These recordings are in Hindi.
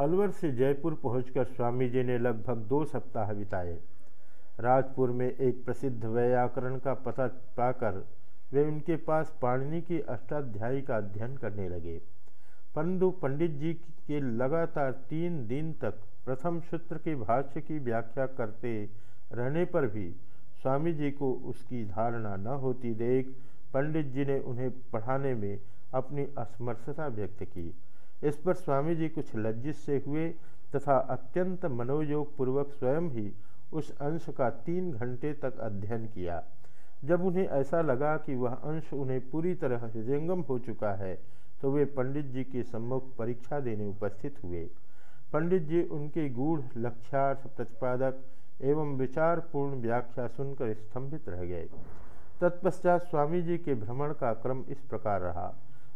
अलवर से जयपुर पहुंचकर स्वामी जी ने लगभग दो सप्ताह बिताए। राजपुर में एक प्रसिद्ध व्याकरण का पता पाकर वे उनके पास पाणिनि की अष्टाध्यायी का अध्ययन करने लगे। परंतु पंडित जी के लगातार तीन दिन तक प्रथम सूत्र के भाष्य की व्याख्या करते रहने पर भी स्वामी जी को उसकी धारणा न होती देख पंडित जी ने उन्हें पढ़ाने में अपनी असमर्थता व्यक्त की। इस पर स्वामी जी कुछ लज्जित से हुए तथा अत्यंत मनोयोग पूर्वक स्वयं ही उस अंश का तीन घंटे तक अध्ययन किया। जब उन्हें ऐसा लगा कि वह अंश उन्हें पूरी तरह हृदयंगम हो चुका है तो वे पंडित जी के सम्मुख परीक्षा देने उपस्थित हुए। पंडित जी उनके गूढ़, लक्ष्यार्थ, प्रतिपादक एवं विचारपूर्ण व्याख्या सुनकर स्तंभित रह गए। तत्पश्चात स्वामी जी के भ्रमण का क्रम इस प्रकार रहा।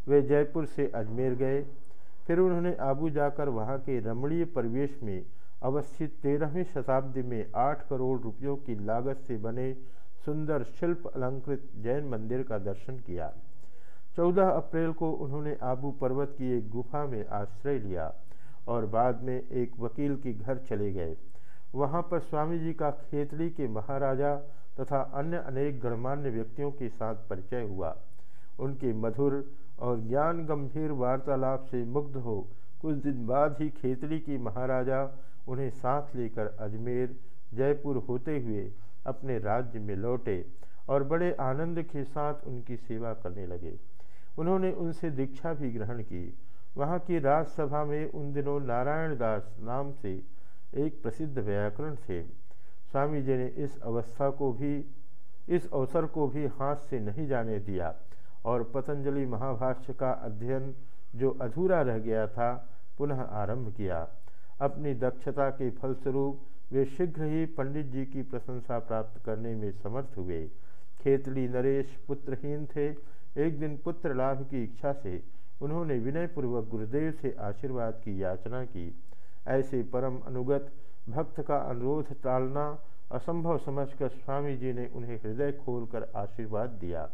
वे जयपुर से अजमेर गए फिर उन्होंने आबू जाकर वहाँ के रमणीय परिवेश में अवस्थित तेरहवीं शताब्दी में आठ करोड़ रुपयों की लागत से बने सुंदर शिल्प अलंकृत जैन मंदिर का दर्शन किया। चौदह अप्रैल को उन्होंने आबू पर्वत की एक गुफा में आश्रय लिया और बाद में एक वकील के घर चले गए। वहाँ पर स्वामी जी का खेतली के महाराजा तथा अन्य अनेक गणमान्य व्यक्तियों के साथ परिचय हुआ। उनके मधुर और ज्ञान गंभीर वार्तालाप से मुग्ध हो कुछ दिन बाद ही खेतली की महाराजा उन्हें साथ लेकर अजमेर, जयपुर होते हुए अपने राज्य में लौटे और बड़े आनंद के साथ उनकी सेवा करने लगे। उन्होंने उनसे दीक्षा भी ग्रहण की। वहाँ की राजसभा में उन दिनों नारायण दास नाम से एक प्रसिद्ध व्याकरण थे। स्वामी जी ने इस अवस्था को भी, इस अवसर को भी हाथ से नहीं जाने दिया। और पतंजलि महाभाष्य का अध्ययन जो अधूरा रह गया था, पुनः आरंभ किया। अपनी दक्षता के फलस्वरूप वे शीघ्र ही पंडित जी की प्रशंसा प्राप्त करने में समर्थ हुए। खेतली नरेश पुत्रहीन थे। एक दिन पुत्र लाभ की इच्छा से उन्होंने विनयपूर्वक गुरुदेव से आशीर्वाद की याचना की। ऐसे परम अनुगत भक्त का अनुरोध टालना असंभव समझकर स्वामी जी ने उन्हें हृदय खोलकर आशीर्वाद दिया।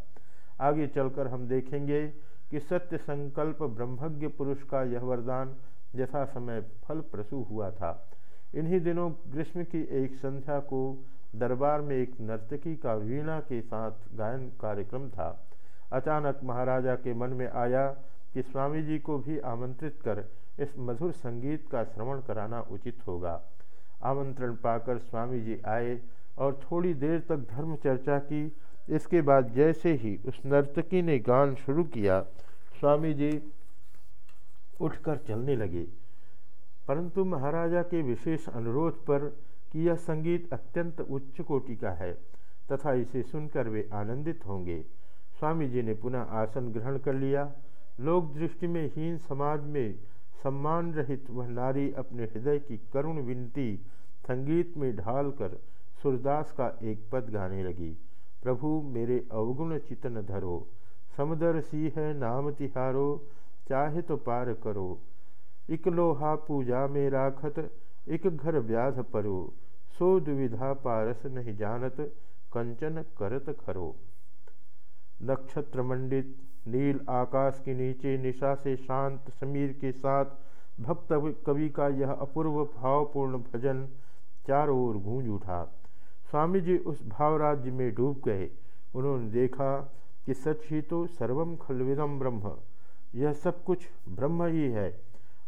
आगे चलकर हम देखेंगे कि सत्य संकल्प ब्रह्मज्ञ पुरुष का यह वरदान यथा समय फल प्रसू हुआ था। इन्हीं दिनों ग्रीष्म की एक संध्या को दरबार में एक नर्तकी का वीणा के साथ गायन कार्यक्रम था। अचानक महाराजा के मन में आया कि स्वामी जी को भी आमंत्रित कर इस मधुर संगीत का श्रवण कराना उचित होगा। आमंत्रण पाकर स्वामी जी आए और थोड़ी देर तक धर्म चर्चा की इसके बाद जैसे ही उस नर्तकी ने गान शुरू किया, स्वामी जी उठकर चलने लगे। परंतु महाराजा के विशेष अनुरोध पर कि यह संगीत अत्यंत उच्च कोटि का है तथा इसे सुनकर वे आनंदित होंगे, स्वामी जी ने पुनः आसन ग्रहण कर लिया। लोक दृष्टि में हीन समाज में सम्मान रहित वह नारी अपने हृदय की करुण विनती संगीत में ढालकर सूरदास का एक पद गाने लगी। प्रभु, मेरे अवगुण चितन धरो। समदर सी है नाम तिहारो, चाहे तो पार करो। इक लोहा पूजा में राखत, इक घर व्याध परो। सो दुविधा पारस नहीं जानत, कंचन करत खरो। नक्षत्र मंडित नील आकाश के नीचे निशा से शांत, समीर के साथ भक्त कवि का यह अपूर्व, भावपूर्ण भजन चारों ओर गूंज उठा। स्वामी जी उस भावराज्य में डूब गए। उन्होंने देखा कि सच ही तो सर्वम खलविदम ब्रह्म। यह सब कुछ ब्रह्म ही है।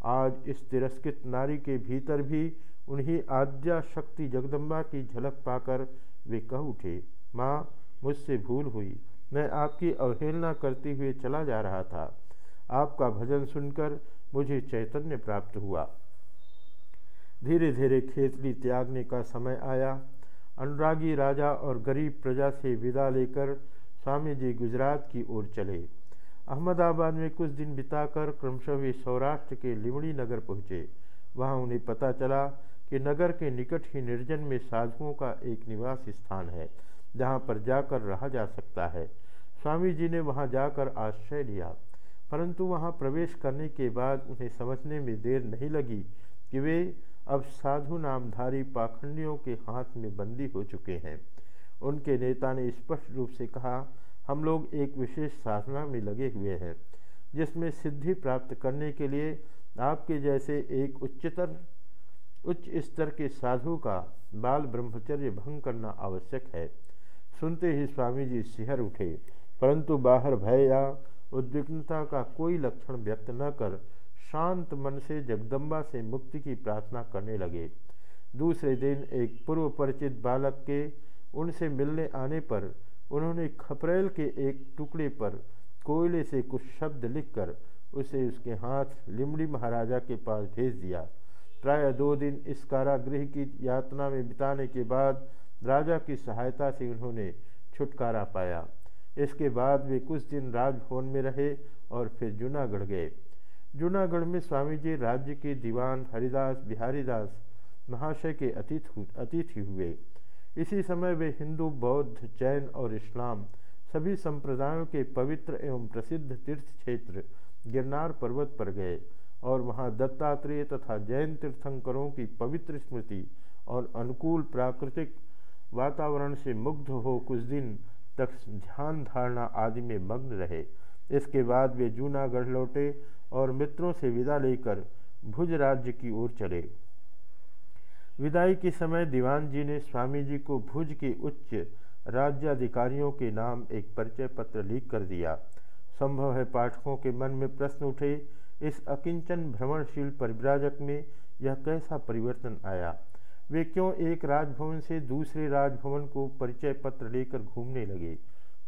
आज इस तिरस्कृत नारी के भीतर भी उन्हीं आद्या शक्ति जगदम्बा की झलक पाकर वे कह उठे, माँ, मुझसे भूल हुई। मैं आपकी अवहेलना करते हुए चला जा रहा था। आपका भजन सुनकर मुझे चैतन्य प्राप्त हुआ। धीरे धीरे खेतली त्यागने का समय आया। अनुरागी राजा और गरीब प्रजा से विदा लेकर स्वामी जी गुजरात की ओर चले। अहमदाबाद में कुछ दिन बिताकर क्रमशः वे सौराष्ट्र के लिमड़ी नगर पहुँचे। वहाँ उन्हें पता चला कि नगर के निकट ही निर्जन में साधुओं का एक निवास स्थान है, जहाँ पर जाकर रहा जा सकता है। स्वामी जी ने वहाँ जाकर आश्रय लिया, परंतु वहाँ प्रवेश करने के बाद उन्हें समझने में देर नहीं लगी कि वे अब साधु नामधारी पाखंडियों के हाथ में बंदी हो चुके हैं। उनके नेता ने स्पष्ट रूप से कहा, हम लोग एक विशेष साधना में लगे हुए हैं, जिसमें सिद्धि प्राप्त करने के लिए आपके जैसे एक उच्चतर, उच्च स्तर के साधु का बाल ब्रह्मचर्य भंग करना आवश्यक है। सुनते ही स्वामी जी सिहर उठे, परंतु बाहर भय या उद्विग्नता का कोई लक्षण व्यक्त न कर शांत मन से जगदम्बा से मुक्ति की प्रार्थना करने लगे। दूसरे दिन एक पूर्व परिचित बालक के उनसे मिलने आने पर उन्होंने खपरेल के एक टुकड़े पर कोयले से कुछ शब्द लिखकर उसे उसके हाथ लिमड़ी महाराजा के पास भेज दिया। प्राय दो दिन इस कारागृह की यातना में बिताने के बाद राजा की सहायता से उन्होंने छुटकारा पाया। इसके बाद वे कुछ दिन राजभवन में रहे और फिर जूनागढ़ गए। जूनागढ़ में स्वामी जी राज्य के दीवान हरिदास बिहारीदास महाशय के अतिथि अतिथि हुए। इसी समय वे हिंदू, बौद्ध, जैन और इस्लाम सभी संप्रदायों के पवित्र एवं प्रसिद्ध तीर्थ क्षेत्र गिरनार पर्वत पर गए और वहाँ दत्तात्रेय तथा जैन तीर्थंकरों की पवित्र स्मृति और अनुकूल प्राकृतिक वातावरण से मुग्ध हो कुछ दिन तक ध्यान धारणा आदि में मग्न रहे। इसके बाद वे जूनागढ़ लौटे और मित्रों से विदा लेकर भुज राज्य की ओर चले। विदाई के समय दीवान जी ने स्वामी जी को भुज के उच्च राज्याधिकारियों के नाम एक परिचय पत्र लिख कर दिया। संभव है पाठकों के मन में प्रश्न उठे, इस अकिंचन भ्रमणशील परिव्राजक में यह कैसा परिवर्तन आया? वे क्यों एक राजभवन से दूसरे राजभवन को परिचय पत्र लेकर घूमने लगे?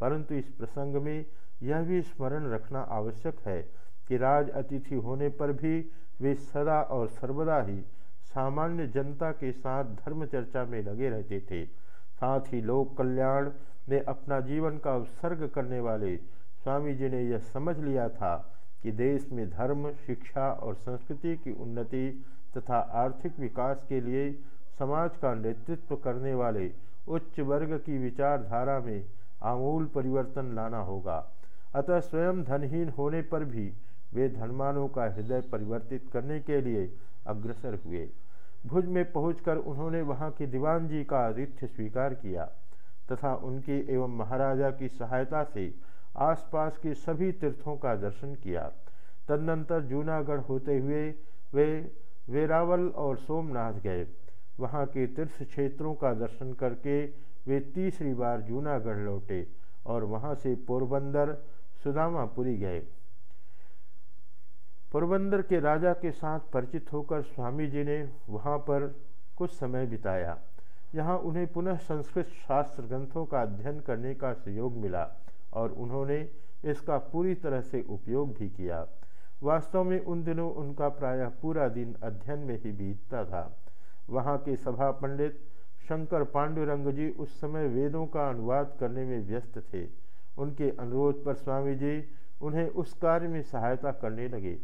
परंतु इस प्रसंग में यह भी स्मरण रखना आवश्यक है कि राज अतिथि होने पर भी वे सदा और सर्वदा ही सामान्य जनता के साथ धर्म चर्चा में लगे रहते थे। साथ ही लोक कल्याण में अपना जीवन का उत्सर्ग करने वाले स्वामी जी ने यह समझ लिया था कि देश में धर्म, शिक्षा और संस्कृति की उन्नति तथा आर्थिक विकास के लिए समाज का नेतृत्व करने वाले उच्च वर्ग की विचारधारा में आमूल परिवर्तन लाना होगा। अतः स्वयं धनहीन होने पर भी वे धनमानों का हृदय परिवर्तित करने के लिए अग्रसर हुए। भुज में पहुंचकर उन्होंने वहाँ के दीवान जी का आतिथ्य स्वीकार किया तथा उनकी एवं महाराजा की सहायता से आसपास के सभी तीर्थों का दर्शन किया। तदनंतर जूनागढ़ होते हुए वे वेरावल और सोमनाथ गए। वहाँ के तीर्थ क्षेत्रों का दर्शन करके वे तीसरी बार जूनागढ़ लौटे और वहाँ से पोरबंदर सुदामापुरी गए। पोरबंदर के राजा के साथ परिचित होकर स्वामी जी ने वहाँ पर कुछ समय बिताया। यहाँ उन्हें पुनः संस्कृत शास्त्र ग्रंथों का अध्ययन करने का सहयोग मिला और उन्होंने इसका पूरी तरह से उपयोग भी किया। वास्तव में उन दिनों उनका प्रायः पूरा दिन अध्ययन में ही बीतता था। वहाँ के सभा पंडित शंकर पांडुरंग जी उस समय वेदों का अनुवाद करने में व्यस्त थे। उनके अनुरोध पर स्वामी जी उन्हें उस कार्य में सहायता करने लगे।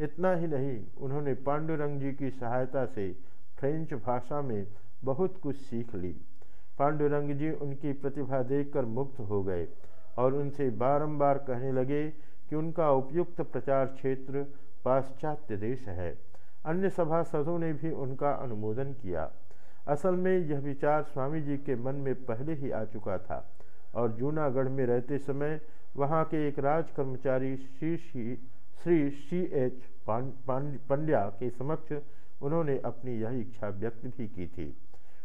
इतना ही नहीं, उन्होंने पांडुरंग जी की सहायता से फ्रेंच भाषा में बहुत कुछ सीख ली। पांडुरंग जी उनकी प्रतिभा देखकर मुक्त हो गए और उनसे बारंबार कहने लगे कि उनका उपयुक्त प्रचार क्षेत्र पाश्चात्य देश है। अन्य सभासदों ने भी उनका अनुमोदन किया। असल में यह विचार स्वामी जी के मन में पहले ही आ चुका था। और जूनागढ़ में रहते समय वहाँ के एक राज कर्मचारी श्री श्री श्री सी एच पंड्या के समक्ष उन्होंने अपनी यह इच्छा व्यक्त भी की थी।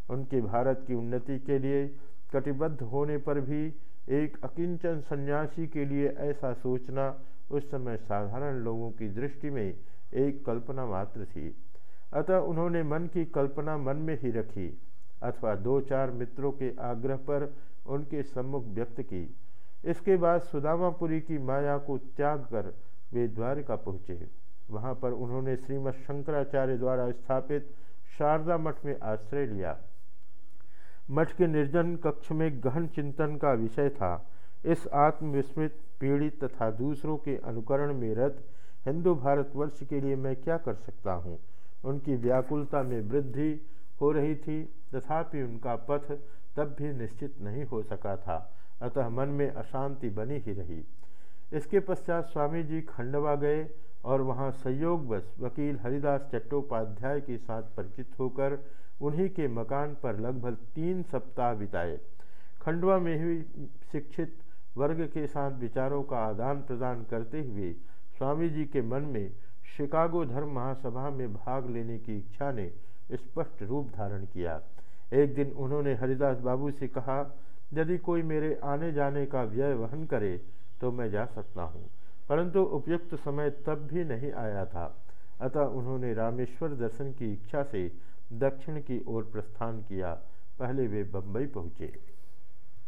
उनके भारत की उन्नति के लिए कटिबद्ध होने पर भी एक अकिंचन सन्यासी के लिए ऐसा सोचना उस समय साधारण लोगों की दृष्टि में एक कल्पना मात्र थी। अतः उन्होंने मन की कल्पना मन में ही रखी, अथवा दो चार मित्रों के आग्रह पर उनके सम्मुख व्यक्त की। इसके बाद सुदामापुरी की माया को त्याग कर वे द्वारका पहुँचे। वहाँ पर उन्होंने श्रीमद शंकराचार्य द्वारा स्थापित शारदा मठ में आश्रय लिया। मठ के निर्जन कक्ष में गहन चिंतन का विषय था। इस आत्मविस्मृत पीड़ित तथा दूसरों के अनुकरण में रत हिंदू भारतवर्ष के लिए मैं क्या कर सकता हूँ? उनकी व्याकुलता में वृद्धि हो रही थी, तथापि उनका पथ तब भी निश्चित नहीं हो सका था। अतः मन में अशांति बनी ही रही। इसके पश्चात स्वामी जी खंडवा गए और वहाँ संयोगवश वकील हरिदास चट्टोपाध्याय के साथ परिचित होकर उन्हीं के मकान पर लगभग तीन सप्ताह बिताए। खंडवा में ही शिक्षित वर्ग के साथ विचारों का आदान प्रदान करते हुए स्वामी जी के मन में शिकागो धर्म महासभा में भाग लेने की इच्छा ने स्पष्ट रूप धारण किया। एक दिन उन्होंने हरिदास बाबू से कहा, यदि कोई मेरे आने जाने का व्यय वहन करे तो मैं जा सकता हूँ। परंतु उपयुक्त समय तब भी नहीं आया था। अतः उन्होंने रामेश्वर दर्शन की इच्छा से दक्षिण की ओर प्रस्थान किया। पहले वे बम्बई पहुँचे।